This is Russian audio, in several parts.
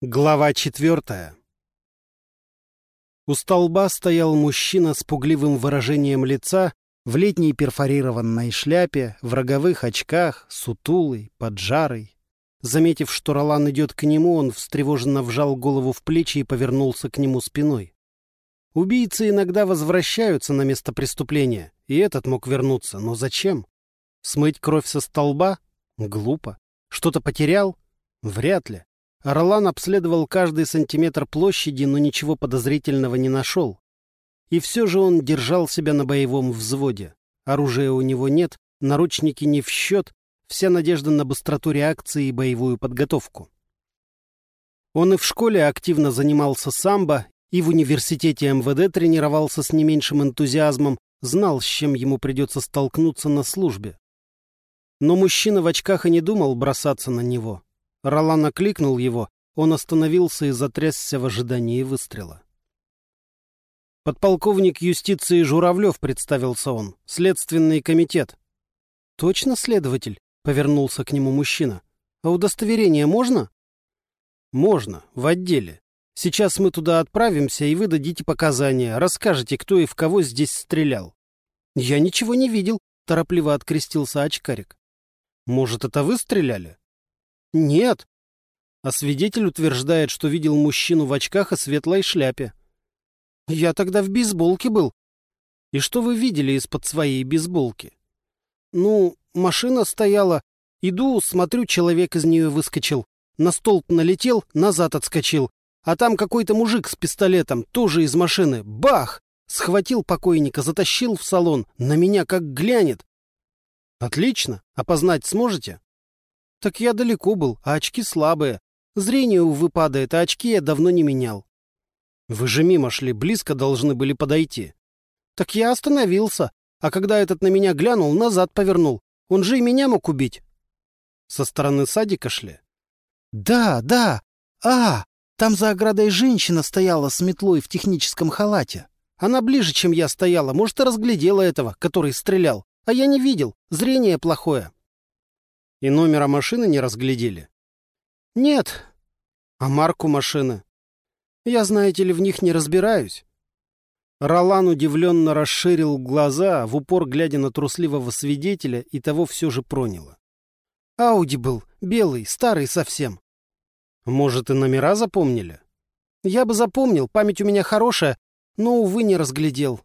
Глава четвертая У столба стоял мужчина с пугливым выражением лица, в летней перфорированной шляпе, в роговых очках, сутулый, поджарый. Заметив, что Ролан идет к нему, он встревоженно вжал голову в плечи и повернулся к нему спиной. Убийцы иногда возвращаются на место преступления, и этот мог вернуться, но зачем? Смыть кровь со столба? Глупо. Что-то потерял? Вряд ли. Орлан обследовал каждый сантиметр площади, но ничего подозрительного не нашел. И все же он держал себя на боевом взводе. Оружия у него нет, наручники не в счет, вся надежда на быстроту реакции и боевую подготовку. Он и в школе активно занимался самбо, и в университете МВД тренировался с не меньшим энтузиазмом, знал, с чем ему придется столкнуться на службе. Но мужчина в очках и не думал бросаться на него. Ролан окликнул его, он остановился и затрясся в ожидании выстрела. «Подполковник юстиции Журавлев», — представился он, — «следственный комитет». «Точно следователь?» — повернулся к нему мужчина. «А удостоверение можно?» «Можно, в отделе. Сейчас мы туда отправимся, и вы дадите показания, расскажете, кто и в кого здесь стрелял». «Я ничего не видел», — торопливо открестился очкарик. «Может, это вы стреляли?» «Нет». А свидетель утверждает, что видел мужчину в очках и светлой шляпе. «Я тогда в бейсболке был». «И что вы видели из-под своей бейсболки?» «Ну, машина стояла. Иду, смотрю, человек из нее выскочил. На столб налетел, назад отскочил. А там какой-то мужик с пистолетом, тоже из машины. Бах! Схватил покойника, затащил в салон. На меня как глянет. Отлично. Опознать сможете? Так я далеко был, а очки слабые. Зрение, увы, падает, а очки я давно не менял. Вы же мимо шли, близко должны были подойти. Так я остановился, а когда этот на меня глянул, назад повернул. Он же и меня мог убить. Со стороны садика шли? Да, да. А, там за оградой женщина стояла с метлой в техническом халате. Она ближе, чем я стояла, может, и разглядела этого, который стрелял. А я не видел, зрение плохое. И номера машины не разглядели? Нет. А марку машины? Я, знаете ли, в них не разбираюсь. Ролан удивленно расширил глаза, в упор глядя на трусливого свидетеля, и того все же проняло. Ауди был, белый, старый совсем. Может, и номера запомнили? Я бы запомнил, память у меня хорошая, но, увы, не разглядел.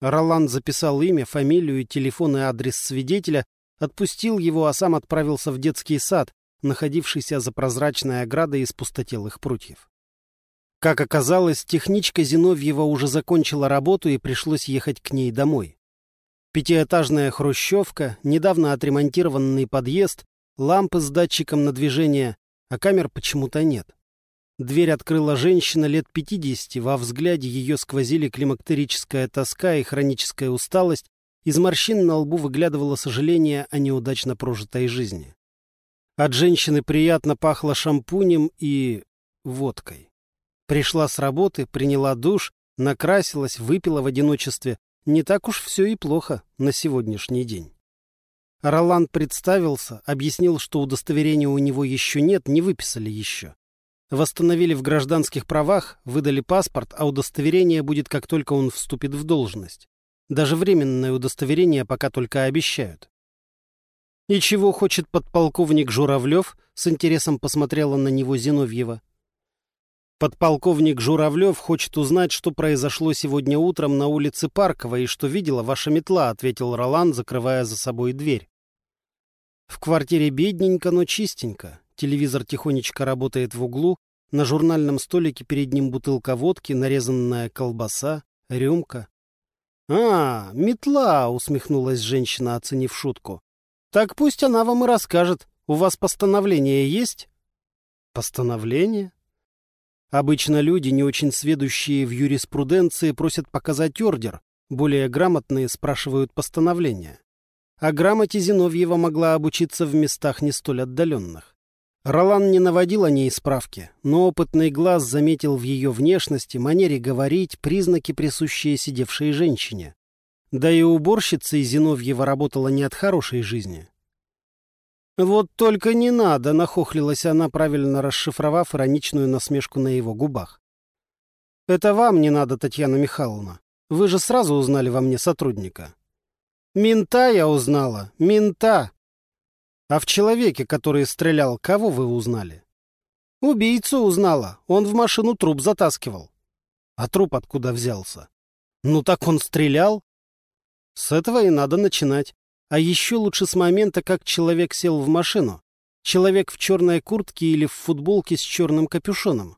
Ролан записал имя, фамилию, телефон и адрес свидетеля, отпустил его, а сам отправился в детский сад, находившийся за прозрачной оградой из пустотелых прутьев. Как оказалось, техничка Зиновьева уже закончила работу и пришлось ехать к ней домой. Пятиэтажная хрущевка, недавно отремонтированный подъезд, лампы с датчиком на движение, а камер почему-то нет. Дверь открыла женщина лет пятидесяти, во взгляде ее сквозили климактерическая тоска и хроническая усталость, из морщин на лбу выглядывало сожаление о неудачно прожитой жизни. От женщины приятно пахло шампунем и... водкой. Пришла с работы, приняла душ, накрасилась, выпила в одиночестве. Не так уж все и плохо на сегодняшний день. Роланд представился, объяснил, что удостоверения у него еще нет, не выписали еще. Восстановили в гражданских правах, выдали паспорт, а удостоверение будет, как только он вступит в должность. Даже временное удостоверение пока только обещают. «И чего хочет подполковник Журавлев?» — с интересом посмотрела на него Зиновьева. «Подполковник Журавлев хочет узнать, что произошло сегодня утром на улице Паркова и что видела ваша метла», — ответил Ролан, закрывая за собой дверь. «В квартире бедненько, но чистенько. Телевизор тихонечко работает в углу. На журнальном столике перед ним бутылка водки, нарезанная колбаса, рюмка. «А, метла!» — усмехнулась женщина, оценив шутку. «Так пусть она вам и расскажет. У вас постановление есть?» «Постановление?» Обычно люди, не очень сведущие в юриспруденции, просят показать ордер, более грамотные спрашивают постановление. О грамоте Зиновьева могла обучиться в местах не столь отдаленных. Ролан не наводил о ней справки, но опытный глаз заметил в ее внешности, манере говорить, признаки, присущие сидевшей женщине. Да и уборщица из Зиновьева работала не от хорошей жизни. «Вот только не надо!» — нахохлилась она, правильно расшифровав ироничную насмешку на его губах. «Это вам не надо, Татьяна Михайловна. Вы же сразу узнали во мне сотрудника». «Мента я узнала! Мента!» «А в человеке, который стрелял, кого вы узнали?» «Убийцу узнала. Он в машину труп затаскивал». «А труп откуда взялся?» «Ну так он стрелял?» «С этого и надо начинать. А еще лучше с момента, как человек сел в машину. Человек в черной куртке или в футболке с черным капюшоном.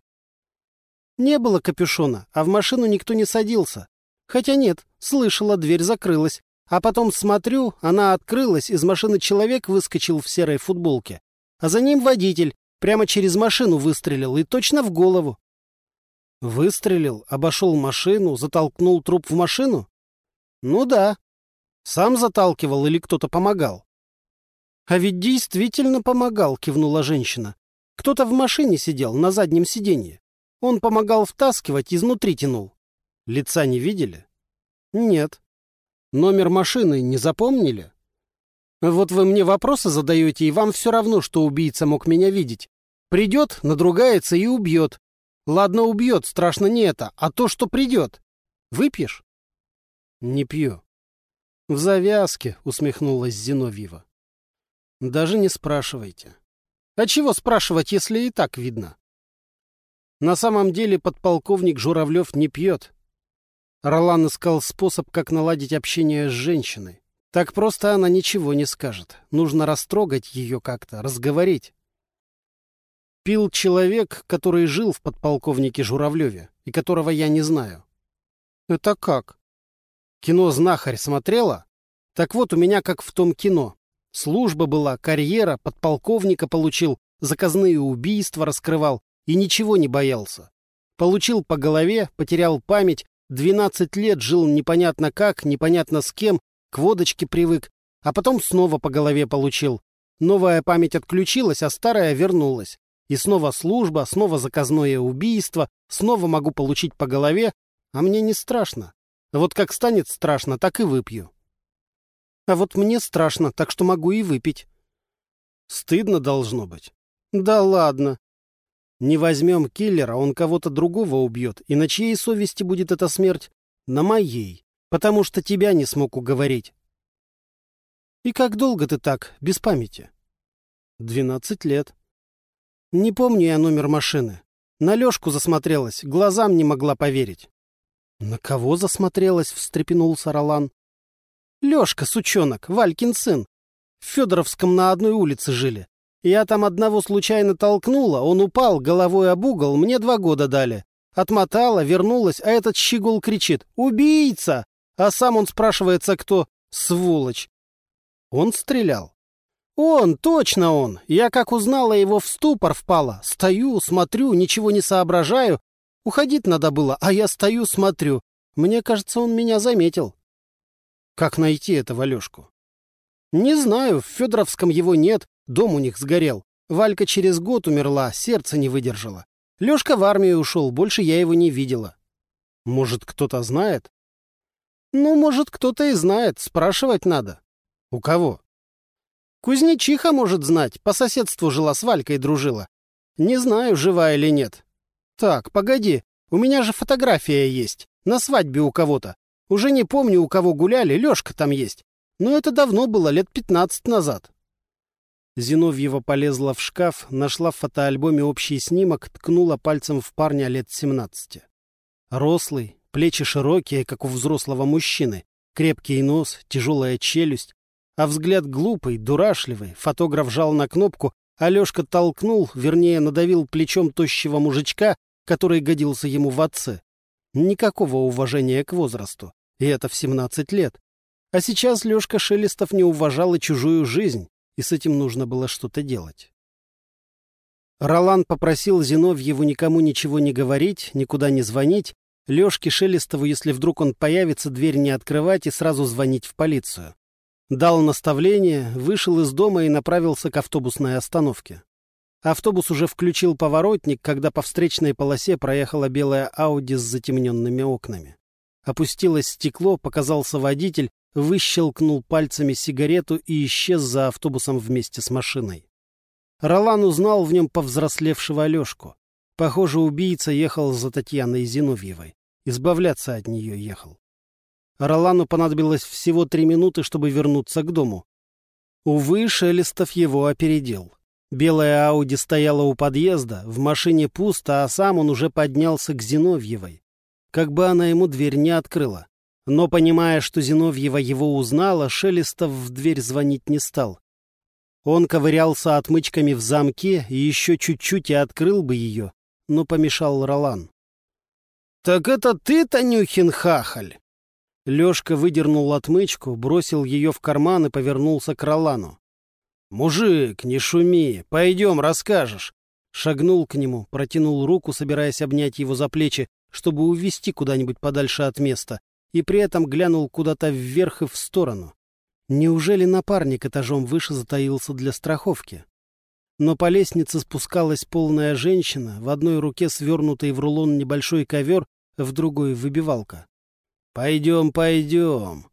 Не было капюшона, а в машину никто не садился. Хотя нет, слышала, дверь закрылась. А потом смотрю, она открылась, из машины человек выскочил в серой футболке. А за ним водитель, прямо через машину выстрелил и точно в голову. Выстрелил, обошел машину, затолкнул труп в машину? Ну да, сам заталкивал или кто-то помогал? А ведь действительно помогал, кивнула женщина. Кто-то в машине сидел, на заднем сиденье. Он помогал втаскивать, изнутри тянул. Лица не видели? Нет. Номер машины не запомнили? Вот вы мне вопросы задаете, и вам все равно, что убийца мог меня видеть. Придет, надругается и убьет. Ладно, убьет, страшно не это, а то, что придет. Выпьешь? Не пью. «В завязке», — усмехнулась Зиновьева. «Даже не спрашивайте». «А чего спрашивать, если и так видно?» На самом деле подполковник Журавлев не пьет. Ролан искал способ, как наладить общение с женщиной. Так просто она ничего не скажет. Нужно растрогать ее как-то, разговорить. Пил человек, который жил в подполковнике Журавлеве, и которого я не знаю. Это как? Кино «Знахарь» смотрела? Так вот, у меня как в том кино. Служба была, карьера, подполковника получил, заказные убийства раскрывал и ничего не боялся. Получил по голове, потерял память, двенадцать лет жил непонятно как, непонятно с кем, к водочке привык, а потом снова по голове получил. Новая память отключилась, а старая вернулась. И снова служба, снова заказное убийство, снова могу получить по голове, а мне не страшно. Вот как станет страшно, так и выпью. А вот мне страшно, так что могу и выпить. Стыдно должно быть. Да ладно. Не возьмем киллера, он кого-то другого убьет. И на чьей совести будет эта смерть? На моей. Потому что тебя не смог уговорить. И как долго ты так, без памяти? Двенадцать лет. Не помню я номер машины. На Лёшку засмотрелась, глазам не могла поверить. «На кого засмотрелась?» — встрепенулся Ролан. «Лёшка, сучонок, Валькин сын. В Федоровском на одной улице жили. Я там одного случайно толкнула, он упал головой об угол, мне два года дали. Отмотала, вернулась, а этот щегол кричит «Убийца!» А сам он спрашивается, кто «Сволочь!» Он стрелял. «Он, точно он! Я как узнала его в ступор впала. Стою, смотрю, ничего не соображаю, Уходить надо было, а я стою, смотрю. Мне кажется, он меня заметил. Как найти этого Лёшку? Не знаю, в Федоровском его нет, дом у них сгорел. Валька через год умерла, сердце не выдержало. Лёшка в армию ушел, больше я его не видела. Может, кто-то знает? Ну, может, кто-то и знает, спрашивать надо. У кого? Кузнечиха может знать, по соседству жила с Валькой дружила. Не знаю, жива или нет. «Так, погоди, у меня же фотография есть. На свадьбе у кого-то. Уже не помню, у кого гуляли, Лёшка там есть. Но это давно было, лет пятнадцать назад». Зиновьева полезла в шкаф, нашла в фотоальбоме общий снимок, ткнула пальцем в парня лет семнадцати. Рослый, плечи широкие, как у взрослого мужчины, крепкий нос, тяжелая челюсть, а взгляд глупый, дурашливый. Фотограф жал на кнопку, Алешка толкнул, вернее, надавил плечом тощего мужичка, который годился ему в отце. Никакого уважения к возрасту. И это в 17 лет. А сейчас Лёшка Шелестов не уважал и чужую жизнь, и с этим нужно было что-то делать. Ролан попросил Зиновьеву никому ничего не говорить, никуда не звонить, Лёшке Шелестову, если вдруг он появится, дверь не открывать и сразу звонить в полицию. Дал наставление, вышел из дома и направился к автобусной остановке. Автобус уже включил поворотник, когда по встречной полосе проехала белая Ауди с затемненными окнами. Опустилось стекло, показался водитель, выщелкнул пальцами сигарету и исчез за автобусом вместе с машиной. Ролан узнал в нем повзрослевшего Алешку. Похоже, убийца ехал за Татьяной Зиновьевой. Избавляться от нее ехал. Ролану понадобилось всего три минуты, чтобы вернуться к дому. Увы, Шелестов его опередил. Белая Ауди стояла у подъезда, в машине пусто, а сам он уже поднялся к Зиновьевой. Как бы она ему дверь не открыла. Но, понимая, что Зиновьева его узнала, Шелестов в дверь звонить не стал. Он ковырялся отмычками в замке и еще чуть-чуть и открыл бы ее, но помешал Ролан. «Так это ты, Танюхин хахаль?» Лешка выдернул отмычку, бросил ее в карман и повернулся к Ролану. «Мужик, не шуми, пойдем, расскажешь». Шагнул к нему, протянул руку, собираясь обнять его за плечи, чтобы увести куда-нибудь подальше от места, и при этом глянул куда-то вверх и в сторону. Неужели напарник этажом выше затаился для страховки? Но по лестнице спускалась полная женщина, в одной руке свернутый в рулон небольшой ковер, в другой — выбивалка. «Пойдем, пойдем!»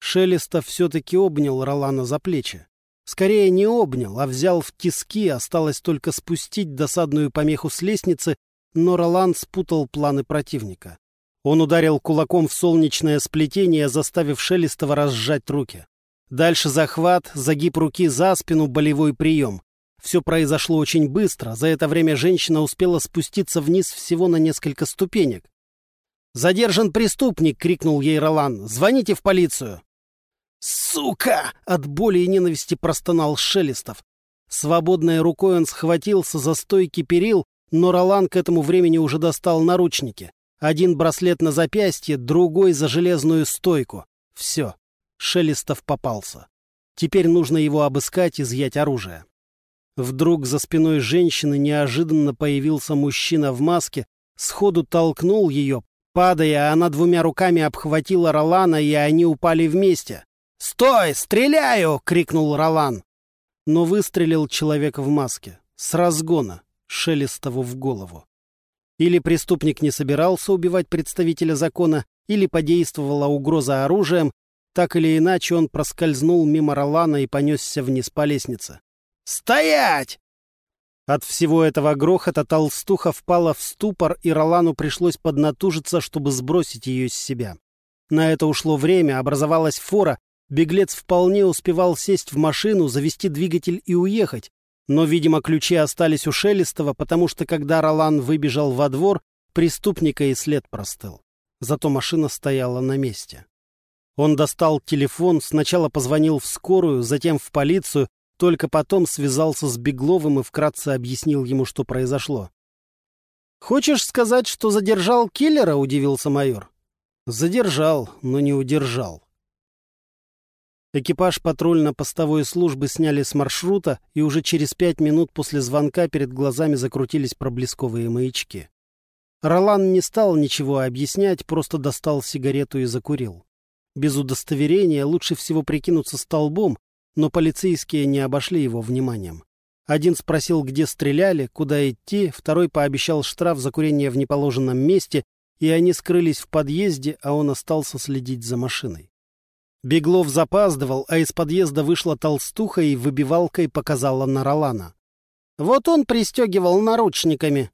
Шелестов все-таки обнял Ролана за плечи. Скорее не обнял, а взял в тиски, осталось только спустить досадную помеху с лестницы, но Ролан спутал планы противника. Он ударил кулаком в солнечное сплетение, заставив Шелестова разжать руки. Дальше захват, загиб руки за спину, болевой прием. Все произошло очень быстро. За это время женщина успела спуститься вниз всего на несколько ступенек. «Задержан преступник!» — крикнул ей Ролан. «Звоните в полицию!» «Сука!» — от боли и ненависти простонал Шелестов. Свободной рукой он схватился за стойки перил, но Ролан к этому времени уже достал наручники. Один браслет на запястье, другой за железную стойку. Все. Шелестов попался. Теперь нужно его обыскать, изъять оружие. Вдруг за спиной женщины неожиданно появился мужчина в маске, сходу толкнул ее. Падая, она двумя руками обхватила Ролана, и они упали вместе. «Стой! Стреляю!» — крикнул Ролан. Но выстрелил человек в маске. С разгона. Шелестову в голову. Или преступник не собирался убивать представителя закона, или подействовала угроза оружием, так или иначе он проскользнул мимо Ролана и понесся вниз по лестнице. «Стоять!» От всего этого грохота толстуха впала в ступор, и Ролану пришлось поднатужиться, чтобы сбросить ее с себя. На это ушло время, образовалась фора, беглец вполне успевал сесть в машину, завести двигатель и уехать, но, видимо, ключи остались у Шелестова, потому что, когда Ролан выбежал во двор, преступника и след простыл. Зато машина стояла на месте. Он достал телефон, сначала позвонил в скорую, затем в полицию, только потом связался с Бегловым и вкратце объяснил ему, что произошло. «Хочешь сказать, что задержал киллера?» — удивился майор. «Задержал, но не удержал». Экипаж патрульно-постовой службы сняли с маршрута, и уже через пять минут после звонка перед глазами закрутились проблесковые маячки. Ролан не стал ничего объяснять, просто достал сигарету и закурил. Без удостоверения лучше всего прикинуться столбом, но полицейские не обошли его вниманием. Один спросил, где стреляли, куда идти, второй пообещал штраф за курение в неположенном месте, и они скрылись в подъезде, а он остался следить за машиной. Беглов запаздывал, а из подъезда вышла толстуха и выбивалкой показала на Ролана. «Вот он пристегивал наручниками»,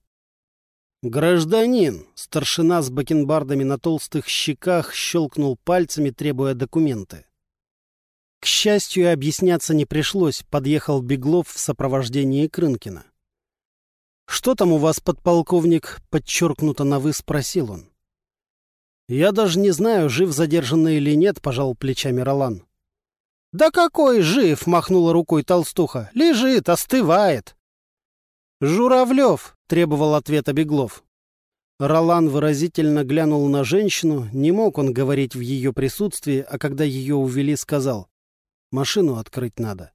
«Гражданин!» — старшина с бакенбардами на толстых щеках щелкнул пальцами, требуя документы. К счастью, объясняться не пришлось, подъехал Беглов в сопровождении Крынкина. «Что там у вас, подполковник?» — подчеркнуто на «вы» спросил он. «Я даже не знаю, жив задержанный или нет», — пожал плечами Ролан. «Да какой жив!» — махнула рукой толстуха. «Лежит, остывает». «Журавлев!» — требовал ответа Беглов. Ролан выразительно глянул на женщину, не мог он говорить в ее присутствии, а когда ее увели, сказал «Машину открыть надо».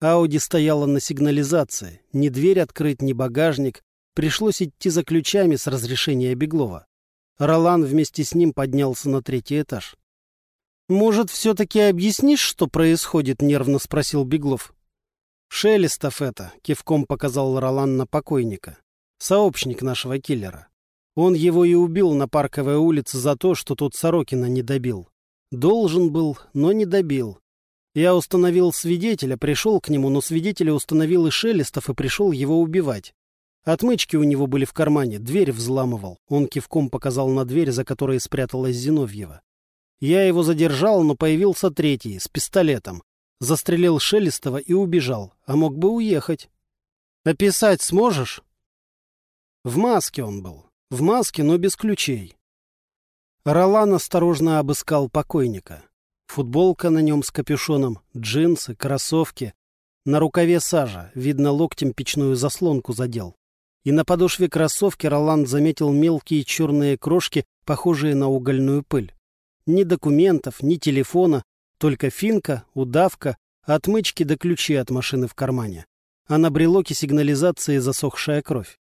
Ауди стояла на сигнализации, ни дверь открыть, ни багажник. Пришлось идти за ключами с разрешения Беглова. Ролан вместе с ним поднялся на третий этаж. «Может, все-таки объяснишь, что происходит?» — нервно спросил Беглов. «Шелестов это», — кивком показал Ролан на покойника. «Сообщник нашего киллера. Он его и убил на Парковой улице за то, что тот Сорокина не добил. Должен был, но не добил. Я установил свидетеля, пришел к нему, но свидетеля установил и Шелестов и пришел его убивать. Отмычки у него были в кармане, дверь взламывал. Он кивком показал на дверь, за которой спряталась Зиновьева. Я его задержал, но появился третий, с пистолетом. Застрелил Шелестова и убежал, а мог бы уехать. «Описать сможешь?» В маске он был. В маске, но без ключей. Ролан осторожно обыскал покойника. Футболка на нем с капюшоном, джинсы, кроссовки. На рукаве сажа, видно, локтем печную заслонку задел. И на подошве кроссовки Роланд заметил мелкие черные крошки, похожие на угольную пыль. Ни документов, ни телефона, только финка, удавка, отмычки да ключи от машины в кармане. А на брелоке сигнализации засохшая кровь.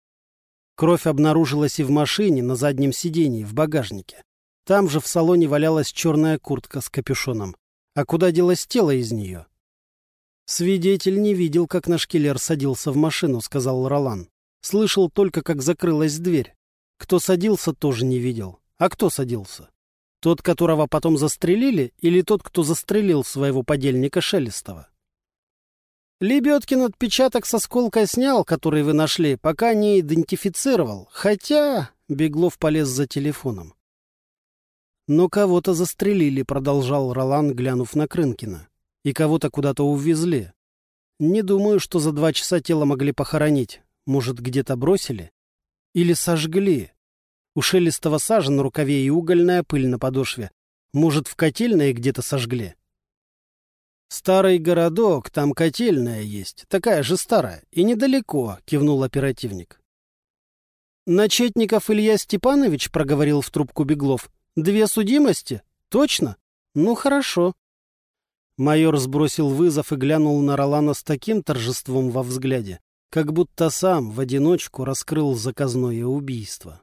Кровь обнаружилась и в машине, на заднем сидении, в багажнике. Там же в салоне валялась черная куртка с капюшоном. А куда делось тело из нее? «Свидетель не видел, как наш киллер садился в машину», — сказал Ролан. «Слышал только, как закрылась дверь. Кто садился, тоже не видел. А кто садился? Тот, которого потом застрелили, или тот, кто застрелил своего подельника Шелестова?» Лебедкин отпечаток со сколка снял, который вы нашли, пока не идентифицировал. Хотя...» — Беглов полез за телефоном. «Но кого-то застрелили», — продолжал Ролан, глянув на Крынкина. «И кого-то куда-то увезли. Не думаю, что за два часа тело могли похоронить. Может, где-то бросили? Или сожгли? У шелестого сажа на рукаве и угольная пыль на подошве. Может, в котельной где-то сожгли?» «Старый городок, там котельная есть, такая же старая, и недалеко», — кивнул оперативник. «Начетников Илья Степанович», — проговорил в трубку Беглов, Две судимости? Точно? Ну, хорошо. Майор сбросил вызов и глянул на Ролана с таким торжеством во взгляде, как будто сам в одиночку раскрыл заказное убийство.